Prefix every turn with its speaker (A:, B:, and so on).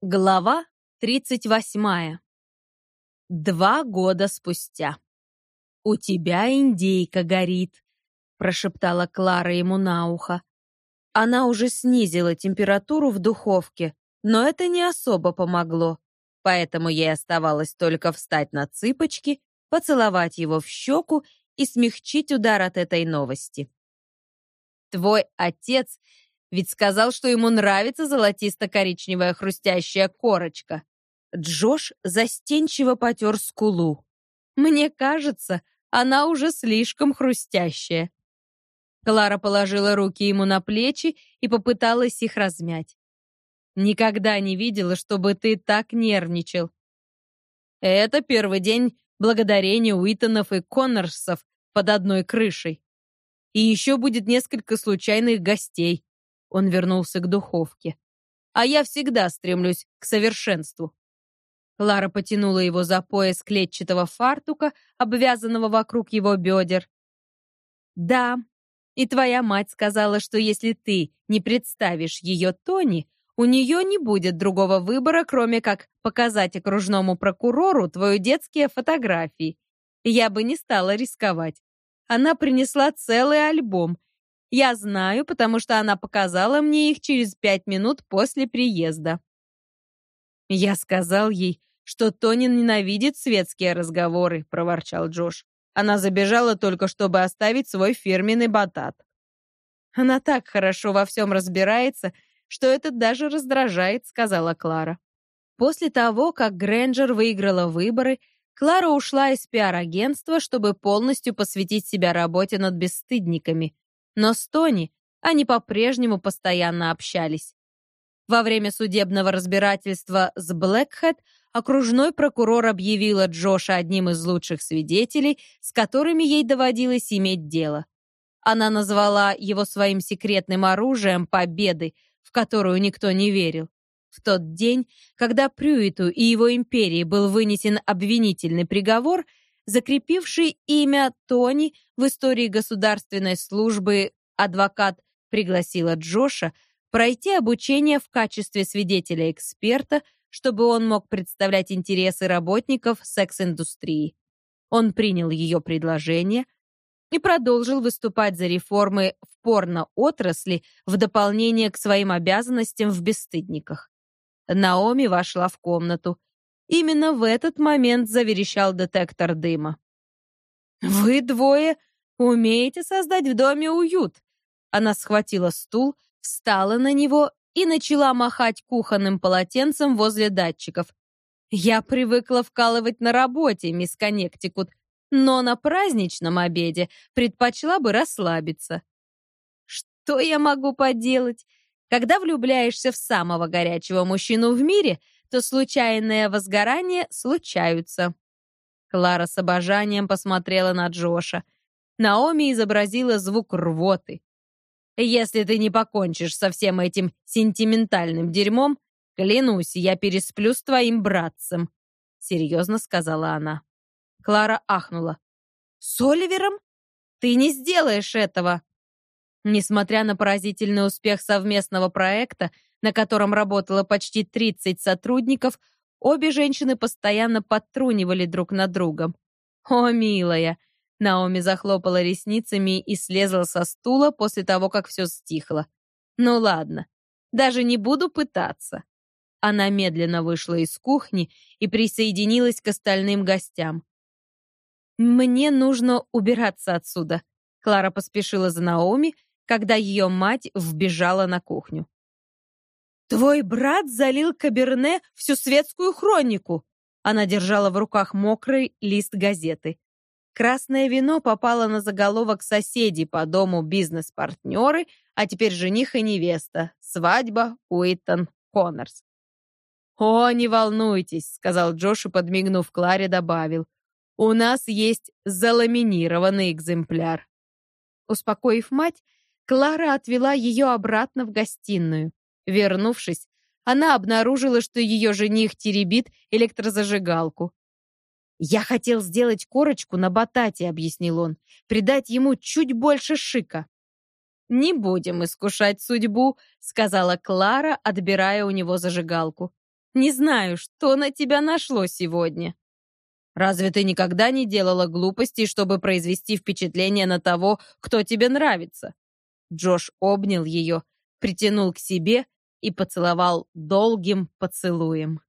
A: Глава 38. Два года спустя. «У тебя индейка горит», — прошептала Клара ему на ухо. Она уже снизила температуру в духовке, но это не особо помогло, поэтому ей оставалось только встать на цыпочки, поцеловать его в щеку и смягчить удар от этой новости. «Твой отец ведь сказал, что ему нравится золотисто-коричневая хрустящая корочка. Джош застенчиво потер скулу. Мне кажется, она уже слишком хрустящая. Клара положила руки ему на плечи и попыталась их размять. Никогда не видела, чтобы ты так нервничал. Это первый день благодарения Уитонов и Коннорсов под одной крышей. И еще будет несколько случайных гостей. Он вернулся к духовке. А я всегда стремлюсь к совершенству. Лара потянула его за пояс клетчатого фартука, обвязанного вокруг его бедер. «Да, и твоя мать сказала, что если ты не представишь ее Тони, у нее не будет другого выбора, кроме как показать окружному прокурору твои детские фотографии. Я бы не стала рисковать. Она принесла целый альбом, я знаю, потому что она показала мне их через пять минут после приезда. Я сказал ей, что Тони ненавидит светские разговоры, проворчал Джош. Она забежала только, чтобы оставить свой фирменный батат. Она так хорошо во всем разбирается, что это даже раздражает, сказала Клара. После того, как Грэнджер выиграла выборы, Клара ушла из пиар-агентства, чтобы полностью посвятить себя работе над бесстыдниками, но с Тони они по-прежнему постоянно общались. Во время судебного разбирательства с Блэкхэт окружной прокурор объявила Джоша одним из лучших свидетелей, с которыми ей доводилось иметь дело. Она назвала его своим секретным оружием победы, в которую никто не верил. В тот день, когда Прюиту и его империи был вынесен обвинительный приговор, закрепивший имя Тони в истории государственной службы адвокат пригласила Джоша пройти обучение в качестве свидетеля-эксперта, чтобы он мог представлять интересы работников секс-индустрии. Он принял ее предложение и продолжил выступать за реформы в порно-отрасли в дополнение к своим обязанностям в «Бесстыдниках». Наоми вошла в комнату. Именно в этот момент заверещал детектор дыма. «Вы двое умеете создать в доме уют!» Она схватила стул, встала на него и начала махать кухонным полотенцем возле датчиков. «Я привыкла вкалывать на работе, мисс Коннектикут, но на праздничном обеде предпочла бы расслабиться». «Что я могу поделать? Когда влюбляешься в самого горячего мужчину в мире, то случайные возгорания случаются». Клара с обожанием посмотрела на Джоша. Наоми изобразила звук рвоты. «Если ты не покончишь со всем этим сентиментальным дерьмом, клянусь, я пересплю с твоим братцем», — серьезно сказала она. Клара ахнула. «С Оливером? Ты не сделаешь этого!» Несмотря на поразительный успех совместного проекта, на котором работало почти 30 сотрудников, обе женщины постоянно подтрунивали друг над другом. «О, милая, Наоми захлопала ресницами и слезла со стула после того, как все стихло. «Ну ладно, даже не буду пытаться». Она медленно вышла из кухни и присоединилась к остальным гостям. «Мне нужно убираться отсюда», — Клара поспешила за Наоми, когда ее мать вбежала на кухню. «Твой брат залил Каберне всю светскую хронику!» Она держала в руках мокрый лист газеты. Красное вино попало на заголовок соседей по дому бизнес-партнеры, а теперь жених и невеста. Свадьба Уиттон Коннорс. «О, не волнуйтесь», — сказал Джош и, подмигнув Кларе, добавил. «У нас есть заламинированный экземпляр». Успокоив мать, Клара отвела ее обратно в гостиную. Вернувшись, она обнаружила, что ее жених теребит электрозажигалку. «Я хотел сделать корочку на батате», — объяснил он, «придать ему чуть больше шика». «Не будем искушать судьбу», — сказала Клара, отбирая у него зажигалку. Не знаю, что на тебя нашло сегодня. Разве ты никогда не делала глупостей, чтобы произвести впечатление на того, кто тебе нравится? Джош обнял ее, притянул к себе и поцеловал долгим поцелуем.